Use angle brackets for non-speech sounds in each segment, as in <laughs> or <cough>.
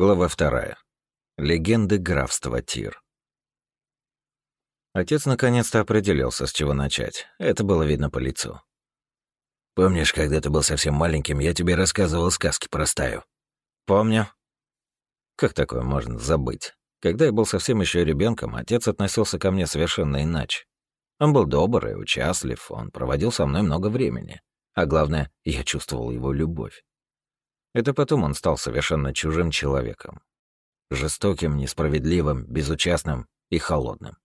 Глава вторая. Легенды графства Тир. Отец наконец-то определился, с чего начать. Это было видно по лицу. «Помнишь, когда ты был совсем маленьким, я тебе рассказывал сказки про стаю?» «Помню». Как такое можно забыть? Когда я был совсем еще ребенком, отец относился ко мне совершенно иначе. Он был добр и участлив, он проводил со мной много времени. А главное, я чувствовал его любовь. Это потом он стал совершенно чужим человеком. Жестоким, несправедливым, безучастным и холодным.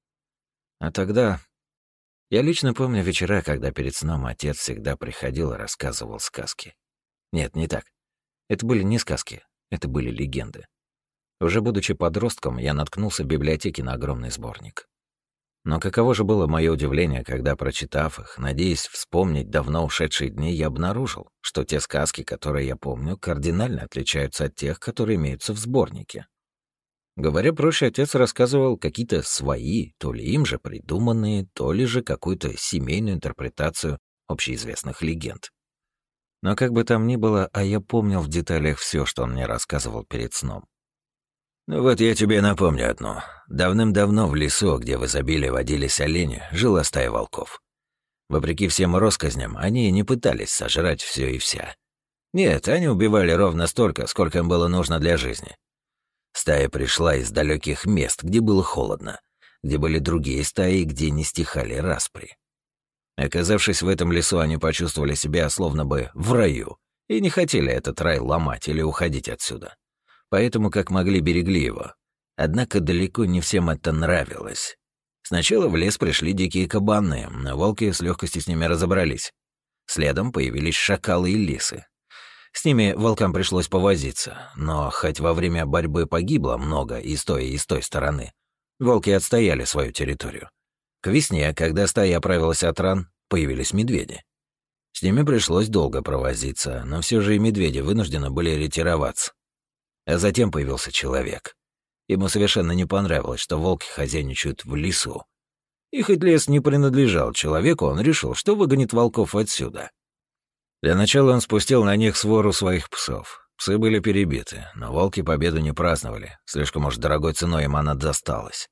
А тогда... Я лично помню вечера, когда перед сном отец всегда приходил и рассказывал сказки. Нет, не так. Это были не сказки, это были легенды. Уже будучи подростком, я наткнулся в библиотеке на огромный сборник. Но каково же было мое удивление, когда, прочитав их, надеясь вспомнить давно ушедшие дни, я обнаружил, что те сказки, которые я помню, кардинально отличаются от тех, которые имеются в сборнике. Говоря проще, отец рассказывал какие-то свои, то ли им же придуманные, то ли же какую-то семейную интерпретацию общеизвестных легенд. Но как бы там ни было, а я помнил в деталях все, что он мне рассказывал перед сном. Ну вот я тебе напомню одно. Давным-давно в лесу, где в изобилии водились олени, жила стая волков. Вопреки всем россказням, они не пытались сожрать все и вся. Нет, они убивали ровно столько, сколько им было нужно для жизни. Стая пришла из далеких мест, где было холодно, где были другие стаи, где не стихали распри. Оказавшись в этом лесу, они почувствовали себя словно бы в раю и не хотели этот рай ломать или уходить отсюда поэтому как могли берегли его. Однако далеко не всем это нравилось. Сначала в лес пришли дикие кабаны, но волки с легкостью с ними разобрались. Следом появились шакалы и лисы. С ними волкам пришлось повозиться, но хоть во время борьбы погибло много и с той, и с той стороны, волки отстояли свою территорию. К весне, когда стая оправилась от ран, появились медведи. С ними пришлось долго провозиться, но все же и медведи вынуждены были ретироваться. А затем появился человек. Ему совершенно не понравилось, что волки хозяйничают в лесу. И хоть лес не принадлежал человеку, он решил, что выгонит волков отсюда. Для начала он спустил на них свору своих псов. Псы были перебиты, но волки победу не праздновали. Слишком уж дорогой ценой им она досталась.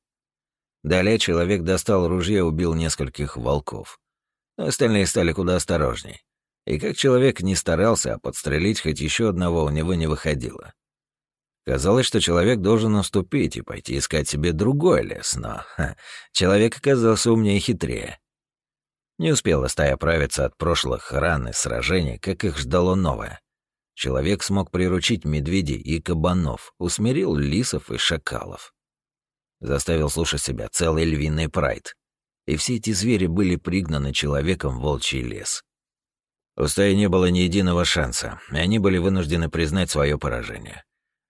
Далее человек достал ружье и убил нескольких волков. остальные стали куда осторожней. И как человек не старался, а подстрелить хоть еще одного у него не выходило. Казалось, что человек должен уступить и пойти искать себе другой лес, но ха, человек оказался умнее и хитрее. Не успела стая оправиться от прошлых ран и сражений, как их ждало новое. Человек смог приручить медведей и кабанов, усмирил лисов и шакалов. Заставил слушать себя целый львиный прайд. И все эти звери были пригнаны человеком в волчий лес. У стаи не было ни единого шанса, и они были вынуждены признать свое поражение.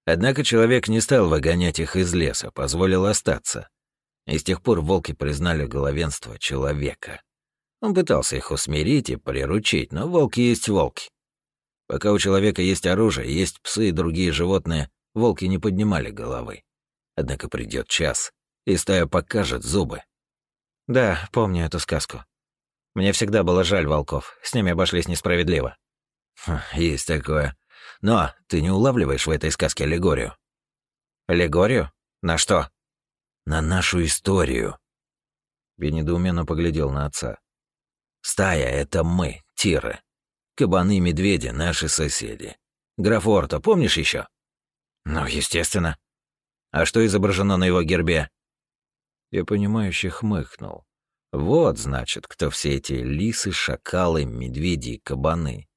Однако человек не стал выгонять их из леса, позволил остаться. И с тех пор волки признали главенство человека. Он пытался их усмирить и приручить, но волки есть волки. Пока у человека есть оружие, есть псы и другие животные, волки не поднимали головы. Однако придет час, и стая покажет зубы. Да, помню эту сказку. Мне всегда было жаль волков, с ними обошлись несправедливо. Хм, есть такое. Но ты не улавливаешь в этой сказке аллегорию. Аллегорию? На что? На нашу историю. Я недоуменно поглядел на отца. Стая — это мы, тиры. Кабаны, медведи — наши соседи. Граф Орто, помнишь еще? Ну, естественно. А что изображено на его гербе? Я понимающе хмыкнул. Вот, значит, кто все эти лисы, шакалы, медведи и кабаны.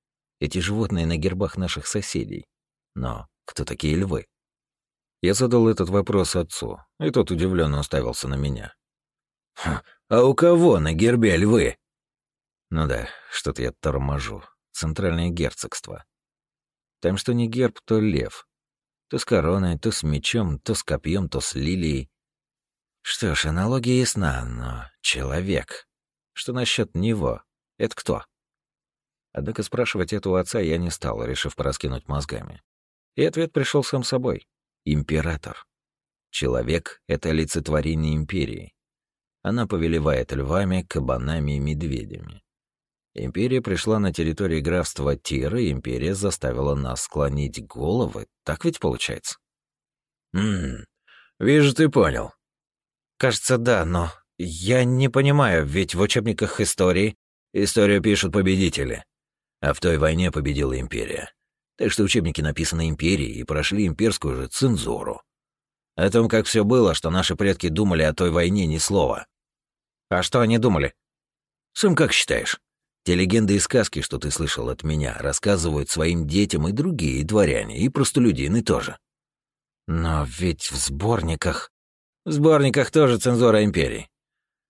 Эти животные на гербах наших соседей. Но кто такие львы? Я задал этот вопрос отцу, и тот удивленно уставился на меня. «А у кого на гербе львы?» «Ну да, что-то я торможу. Центральное герцогство. Там что не герб, то лев. То с короной, то с мечом, то с копьем, то с лилией. Что ж, аналогия ясна, но человек. Что насчет него? Это кто?» Однако спрашивать это у отца я не стал, решив пораскинуть мозгами. И ответ пришел сам собой. Император. Человек — это олицетворение империи. Она повелевает львами, кабанами и медведями. Империя пришла на территории графства Тира, и империя заставила нас склонить головы. Так ведь получается? Ммм, вижу, ты понял. Кажется, да, но я не понимаю, ведь в учебниках истории... Историю пишут победители. А в той войне победила империя. Так что учебники написаны империей и прошли имперскую же цензуру. О том, как все было, что наши предки думали о той войне, ни слова. А что они думали? Сам как считаешь? Те легенды и сказки, что ты слышал от меня, рассказывают своим детям и другие, и дворяне, и простолюдины тоже. Но ведь в сборниках... В сборниках тоже цензура империи.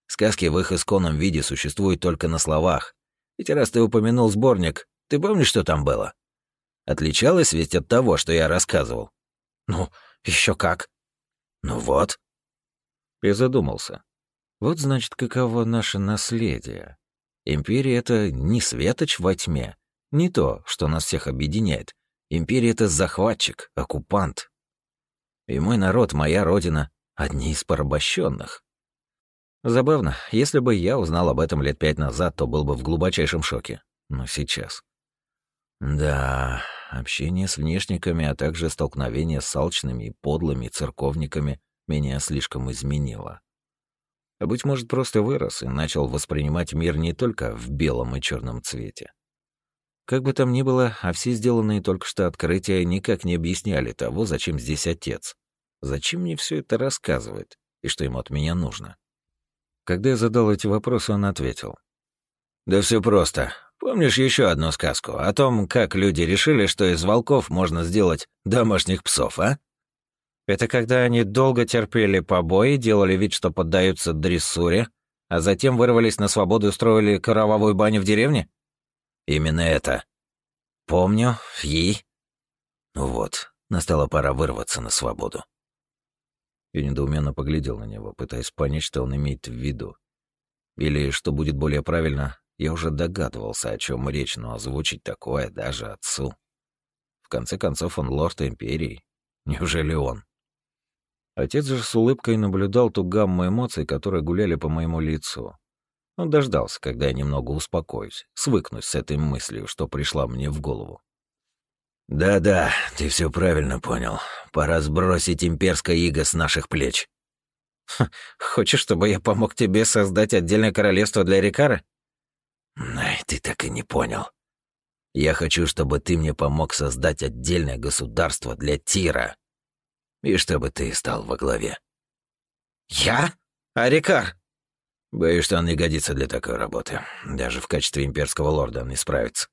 Сказки в их исконном виде существуют только на словах. Ведь раз ты упомянул сборник, ты помнишь, что там было? Отличалось ведь от того, что я рассказывал? Ну, еще как. Ну вот. Я задумался. Вот значит, каково наше наследие. Империя — это не светоч во тьме, не то, что нас всех объединяет. Империя — это захватчик, оккупант. И мой народ, моя родина — одни из порабощенных. Забавно, если бы я узнал об этом лет пять назад, то был бы в глубочайшем шоке. Но сейчас... Да, общение с внешниками, а также столкновение с алчными и подлыми церковниками меня слишком изменило. А быть может, просто вырос и начал воспринимать мир не только в белом и черном цвете. Как бы там ни было, а все сделанные только что открытия никак не объясняли того, зачем здесь отец. Зачем мне все это рассказывает и что ему от меня нужно? Когда я задал эти вопросы, он ответил. «Да все просто. Помнишь еще одну сказку о том, как люди решили, что из волков можно сделать домашних псов, а? Это когда они долго терпели побои, делали вид, что поддаются дрессуре, а затем вырвались на свободу и устроили кровавую баню в деревне? Именно это. Помню, и... Ну вот, настала пора вырваться на свободу. Я недоуменно поглядел на него, пытаясь понять, что он имеет в виду. Или, что будет более правильно, я уже догадывался, о чем речь, но озвучить такое даже отцу. В конце концов, он лорд Империи. Неужели он? Отец же с улыбкой наблюдал ту гамму эмоций, которые гуляли по моему лицу. Он дождался, когда я немного успокоюсь, свыкнусь с этой мыслью, что пришла мне в голову. «Да-да, ты все правильно понял. Пора сбросить имперское иго с наших плеч». «Хочешь, чтобы я помог тебе создать отдельное королевство для Рикара?» Ай, ты так и не понял. Я хочу, чтобы ты мне помог создать отдельное государство для Тира. И чтобы ты стал во главе. Я? А Рикар? Боюсь, что он не годится для такой работы. Даже в качестве имперского лорда он не справится.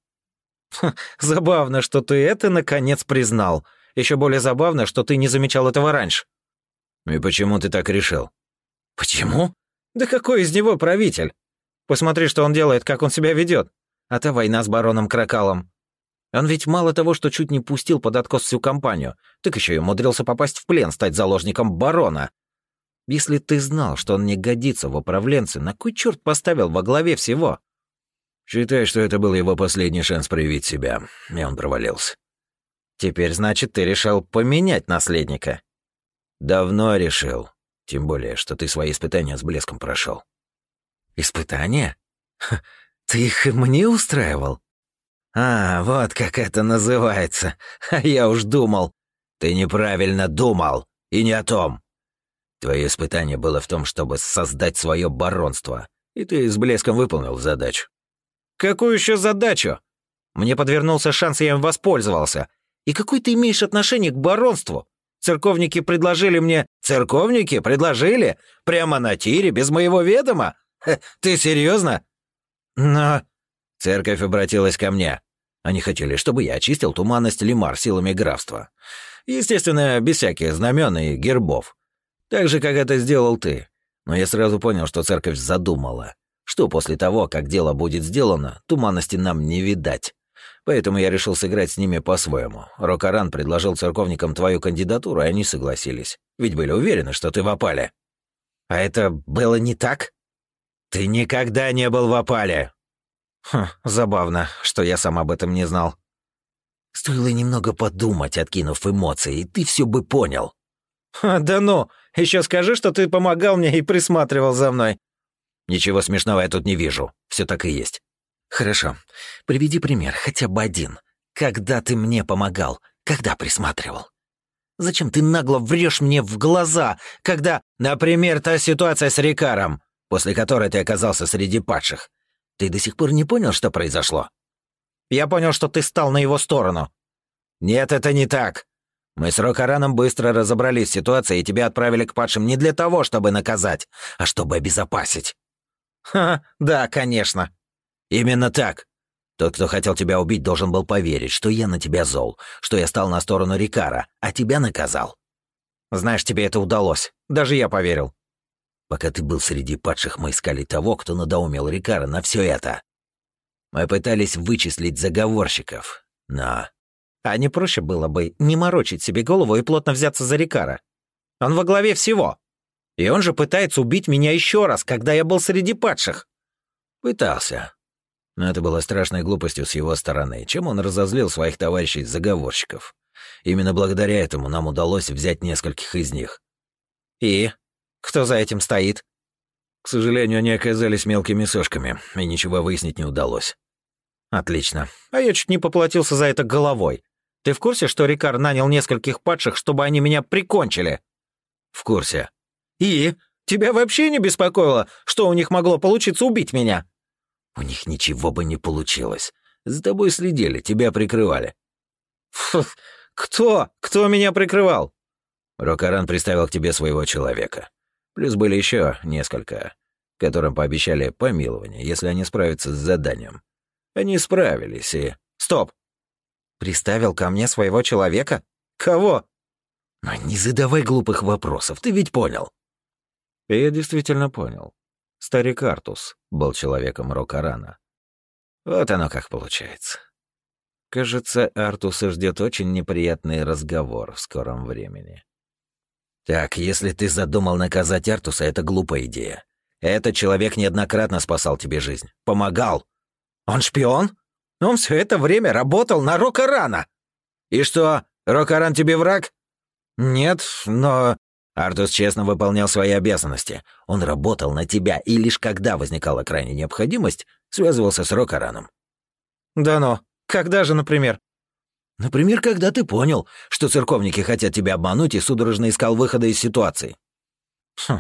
Забавно, что ты это наконец признал. Еще более забавно, что ты не замечал этого раньше. И почему ты так решил? Почему? Да какой из него правитель? Посмотри, что он делает, как он себя ведет. А та война с бароном Кракалом. Он ведь мало того, что чуть не пустил под откос всю компанию, так еще и умудрился попасть в плен, стать заложником барона. Если ты знал, что он не годится в управленцы, на кой черт поставил во главе всего? Считай, что это был его последний шанс проявить себя, и он провалился. Теперь, значит, ты решил поменять наследника? Давно решил. Тем более, что ты свои испытания с блеском прошел. Испытания? Ха, ты их мне устраивал? А, вот как это называется. А я уж думал. Ты неправильно думал. И не о том. Твое испытание было в том, чтобы создать свое баронство. И ты с блеском выполнил задачу. Какую еще задачу? Мне подвернулся шанс, я им воспользовался. И какое ты имеешь отношение к баронству? Церковники предложили мне... Церковники предложили? Прямо на тире, без моего ведома? Ты серьезно? Но... Церковь обратилась ко мне. Они хотели, чтобы я очистил туманность Лимар силами графства. Естественно, без всяких знамен и гербов. Так же, как это сделал ты. Но я сразу понял, что церковь задумала, что после того, как дело будет сделано, туманности нам не видать. Поэтому я решил сыграть с ними по-своему. Рокаран предложил церковникам твою кандидатуру, и они согласились. Ведь были уверены, что ты в опале. А это было не так? «Ты никогда не был в опале!» Хм, забавно, что я сам об этом не знал. Стоило немного подумать, откинув эмоции, и ты все бы понял. Ха, да ну, еще скажи, что ты помогал мне и присматривал за мной. Ничего смешного я тут не вижу. Все так и есть. Хорошо. Приведи пример, хотя бы один. Когда ты мне помогал? Когда присматривал? Зачем ты нагло врешь мне в глаза, когда, например, та ситуация с Рикаром, после которой ты оказался среди падших? Ты до сих пор не понял, что произошло? Я понял, что ты стал на его сторону. Нет, это не так. Мы с Рокараном быстро разобрались с ситуацией и тебя отправили к падшим не для того, чтобы наказать, а чтобы обезопасить. Ха, да, конечно. Именно так. Тот, кто хотел тебя убить, должен был поверить, что я на тебя зол, что я стал на сторону Рикара, а тебя наказал. Знаешь, тебе это удалось. Даже я поверил. Пока ты был среди падших, мы искали того, кто надоумил Рикара на все это. Мы пытались вычислить заговорщиков, но... А не проще было бы не морочить себе голову и плотно взяться за Рикара. Он во главе всего. И он же пытается убить меня еще раз, когда я был среди падших. Пытался. Но это было страшной глупостью с его стороны, чем он разозлил своих товарищей-заговорщиков. Именно благодаря этому нам удалось взять нескольких из них. И? Кто за этим стоит? К сожалению, они оказались мелкими сошками, и ничего выяснить не удалось. Отлично. А я чуть не поплатился за это головой. Ты в курсе, что Рикар нанял нескольких падших, чтобы они меня прикончили? В курсе. И? Тебя вообще не беспокоило, что у них могло получиться убить меня? У них ничего бы не получилось. За тобой следили, тебя прикрывали. Фу, кто? Кто меня прикрывал? Рокаран приставил к тебе своего человека. Плюс были еще несколько, которым пообещали помилование, если они справятся с заданием. Они справились и... Стоп! Приставил ко мне своего человека? Кого? Но не задавай глупых вопросов, ты ведь понял. Я действительно понял. Старик Артус был человеком Рокарана. Вот оно как получается. Кажется, Артуса ждет очень неприятный разговор в скором времени. Так, если ты задумал наказать Артуса, это глупая идея. Этот человек неоднократно спасал тебе жизнь. Помогал. Он шпион? Он все это время работал на Рокарана. И что, Рокаран тебе враг? Нет, но Артус честно выполнял свои обязанности. Он работал на тебя, и лишь когда возникала крайняя необходимость, связывался с Рокараном. «Да ну, когда же, например?» «Например, когда ты понял, что церковники хотят тебя обмануть и судорожно искал выхода из ситуации». Хм,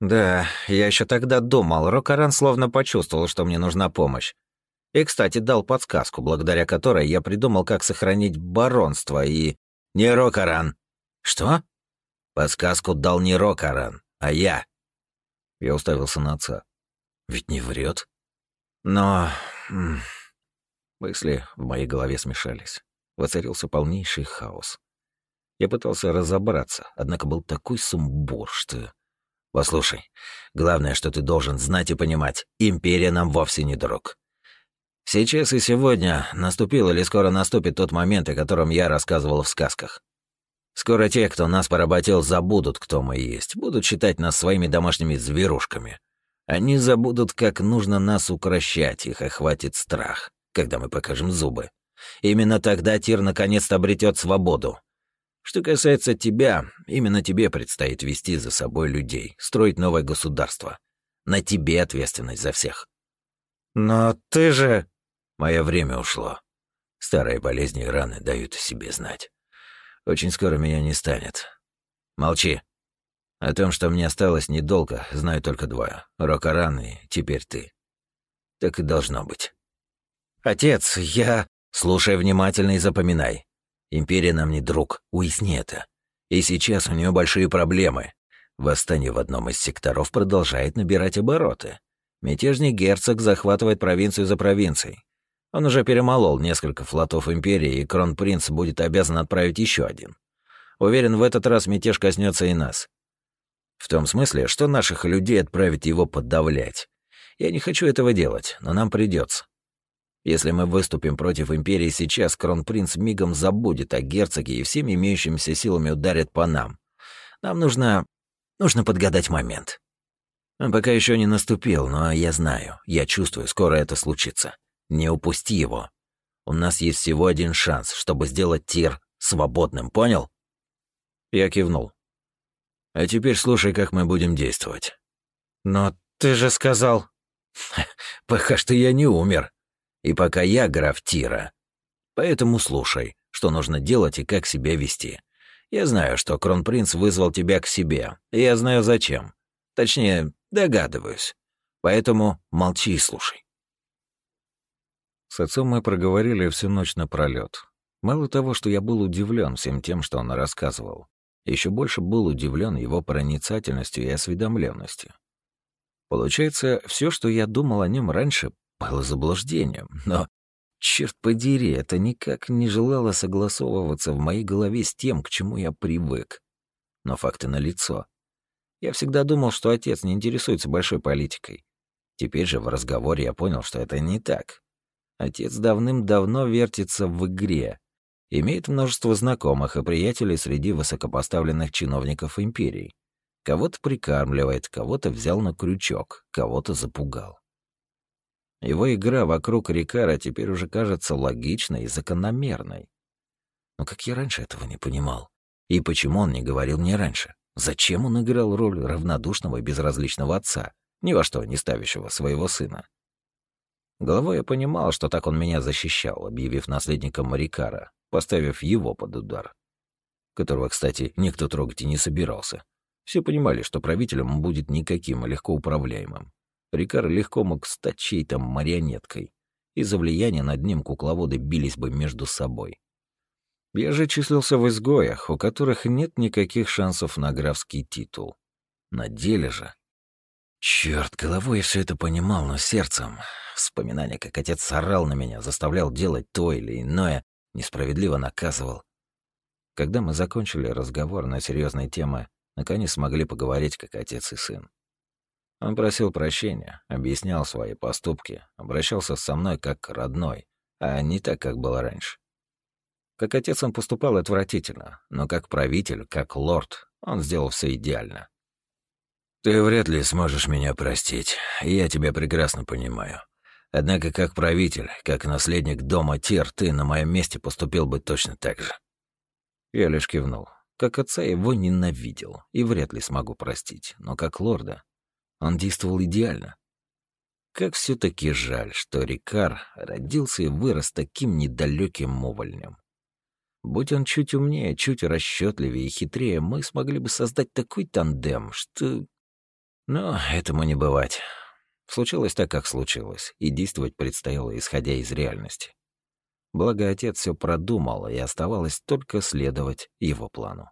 да, я еще тогда думал, Рокаран словно почувствовал, что мне нужна помощь. И, кстати, дал подсказку, благодаря которой я придумал, как сохранить баронство и... «Не Рокаран». «Что?» Подсказку дал не Рокаран, а я. Я уставился на отца. Ведь не врет. Но... Мысли в моей голове смешались. Воцарился полнейший хаос. Я пытался разобраться, однако был такой сумбур, что... Послушай, главное, что ты должен знать и понимать, империя нам вовсе не друг. Сейчас и сегодня наступил или скоро наступит тот момент, о котором я рассказывал в сказках. Скоро те, кто нас поработил, забудут, кто мы есть, будут считать нас своими домашними зверушками. Они забудут, как нужно нас укращать, их охватит страх, когда мы покажем зубы. Именно тогда Тир наконец-то обретет свободу. Что касается тебя, именно тебе предстоит вести за собой людей, строить новое государство. На тебе ответственность за всех. Но ты же... Мое время ушло. Старые болезни и раны дают о себе знать. Очень скоро меня не станет. Молчи. О том, что мне осталось недолго, знаю только двое. Рокаран и теперь ты. Так и должно быть. Отец, я... Слушай внимательно и запоминай. Империя нам не друг, уясни это. И сейчас у нее большие проблемы. Восстание в одном из секторов продолжает набирать обороты. Мятежный герцог захватывает провинцию за провинцией. Он уже перемолол несколько флотов Империи, и Кронпринц будет обязан отправить еще один. Уверен, в этот раз мятеж коснется и нас. В том смысле, что наших людей отправить его подавлять. Я не хочу этого делать, но нам придется. Если мы выступим против Империи сейчас, Кронпринц мигом забудет о герцоге и всеми имеющимися силами ударит по нам. Нам нужно... нужно подгадать момент. Он пока еще не наступил, но я знаю, я чувствую, скоро это случится. Не упусти его. У нас есть всего один шанс, чтобы сделать Тир свободным, понял? Я кивнул. А теперь слушай, как мы будем действовать. Но ты же сказал... <laughs> Пока что я не умер. И пока я граф Тира. Поэтому слушай, что нужно делать и как себя вести. Я знаю, что кронпринц вызвал тебя к себе, и я знаю зачем. Точнее, догадываюсь. Поэтому молчи и слушай. С отцом мы проговорили всю ночь напролёт. Мало того, что я был удивлен всем тем, что он рассказывал, еще больше был удивлен его проницательностью и осведомленностью. Получается, все, что я думал о нем раньше, было заблуждением, но, черт подери, это никак не желало согласовываться в моей голове с тем, к чему я привык. Но факты налицо. Я всегда думал, что отец не интересуется большой политикой. Теперь же в разговоре я понял, что это не так. Отец давным-давно вертится в игре, имеет множество знакомых и приятелей среди высокопоставленных чиновников империи. Кого-то прикармливает, кого-то взял на крючок, кого-то запугал. Его игра вокруг Рикара теперь уже кажется логичной и закономерной. Но как я раньше этого не понимал? И почему он не говорил мне раньше? Зачем он играл роль равнодушного и безразличного отца, ни во что не ставящего своего сына? Головой я понимал, что так он меня защищал, объявив наследником Марикара, поставив его под удар. Которого, кстати, никто трогать и не собирался. Все понимали, что правителем он будет никаким и легко управляемым. Рикар легко мог стать чьей-то марионеткой. Из-за влияния над ним кукловоды бились бы между собой. Я же числился в изгоях, у которых нет никаких шансов на графский титул. На деле же... Черт, головой я все это понимал, но сердцем Вспоминание, как отец орал на меня, заставлял делать то или иное, несправедливо наказывал. Когда мы закончили разговор на серьезные темы, наконец смогли поговорить как отец и сын. Он просил прощения, объяснял свои поступки, обращался со мной как родной, а не так, как было раньше. Как отец он поступал отвратительно, но как правитель, как лорд, он сделал все идеально. «Ты вряд ли сможешь меня простить, я тебя прекрасно понимаю. Однако как правитель, как наследник дома Тир, ты на моем месте поступил бы точно так же. Я лишь кивнул. Как отца его ненавидел и вряд ли смогу простить, но как лорда он действовал идеально. Как все таки жаль, что Рикар родился и вырос таким недалеким увольнем. Будь он чуть умнее, чуть расчетливее и хитрее, мы смогли бы создать такой тандем, что... Но этому не бывать. Случилось так, как случилось, и действовать предстояло, исходя из реальности. Благо, отец все продумал, и оставалось только следовать его плану.